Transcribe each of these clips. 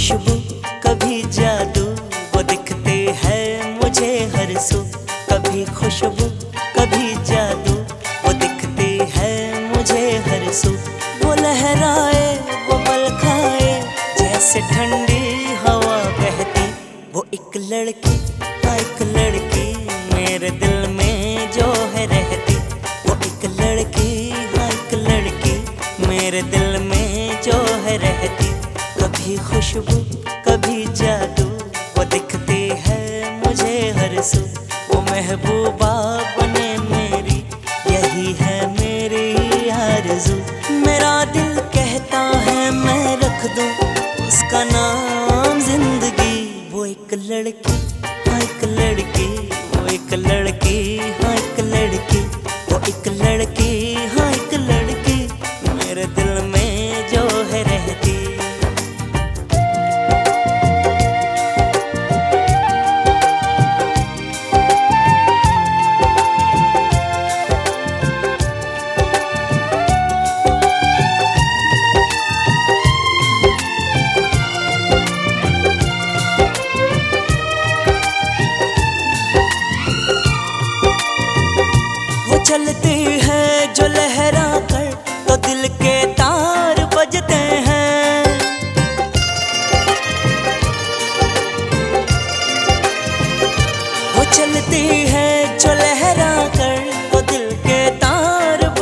खुशबू कभी जादू वो दिखते हैं मुझे हर सो। कभी खुशबू कभी जादू वो दिखते हैं मुझे हर सो। वो लहराए, वो पल खाए, जैसे ठंडी हवा बहती। वो एक लड़की हाँ एक लड़की मेरे दिल में जो है रहती। वो एक लड़की हाँ एक लड़की मेरे दिल में जो है रहती। कभी खुशबू, कभी जादू। वो दिखती है मुझे हर सू वो महबूबा बने मेरी, यही है मेरी आरज़ू। मेरा दिल कहता है, मैं रख दूँ उसका नाम ज़िंदगी। वो एक लड़की हाँ एक लड़की, वो एक लड़की हाँ एक लड़की।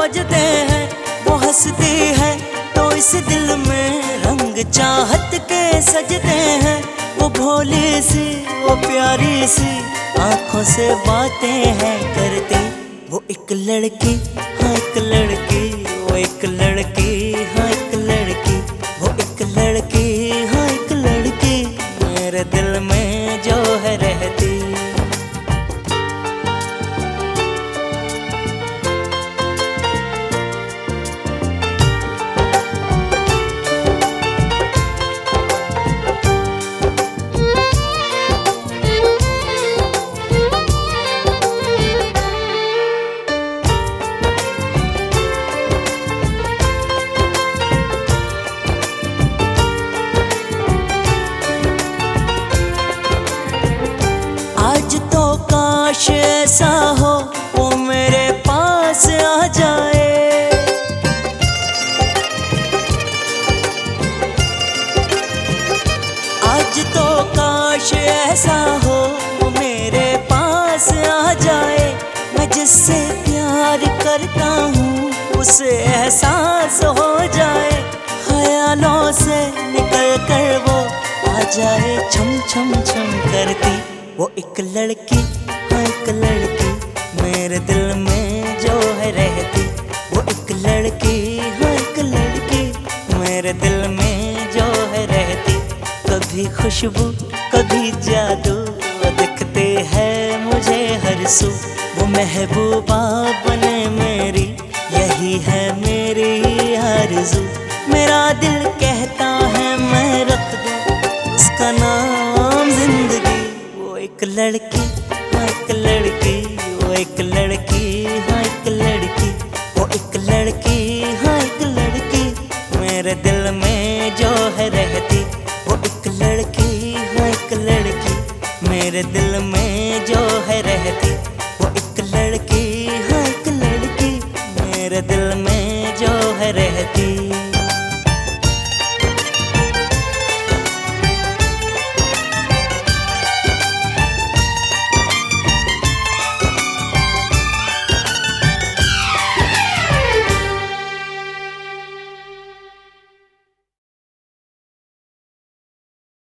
बजते हैं, वो हंसती है तो इस दिल में रंग चाहत के सजते हैं। वो भोली सी, वो प्यारी सी आँखों से बातें हैं करते। वो एक लड़की हाँ एक लड़की, वो एक लड़की। काश ऐसा हो, वो मेरे पास आ जाए। आज तो काश ऐसा हो, वो मेरे पास आ जाए। मैं जिससे प्यार करता हूँ, उसे एहसास हो जाए। ख्यालों से निकल कर वो आ जाए, छम छम छम करती। वो एक लड़की एक लड़की मेरे दिल में जो है रहती, वो एक लड़की हाँ एक लड़की मेरे दिल में जो है रहती। कभी खुशबू, कभी जादू, वो दिखते हैं मुझे हर सू। वो महबूबा बने मेरी, यही है मेरी आरज़ू। मेरा दिल कहता है, मैं रख दूँ उसका नाम ज़िंदगी। वो एक लड़की एक लड़की, वो एक लड़की हाँ एक लड़की, वो एक लड़की हाँ एक लड़की। मेरे दिल में जो है रहती, वो एक लड़की हाँ एक लड़की। मेरे दिल में जो है रहती, वो एक लड़की हाँ एक लड़की। मेरे दिल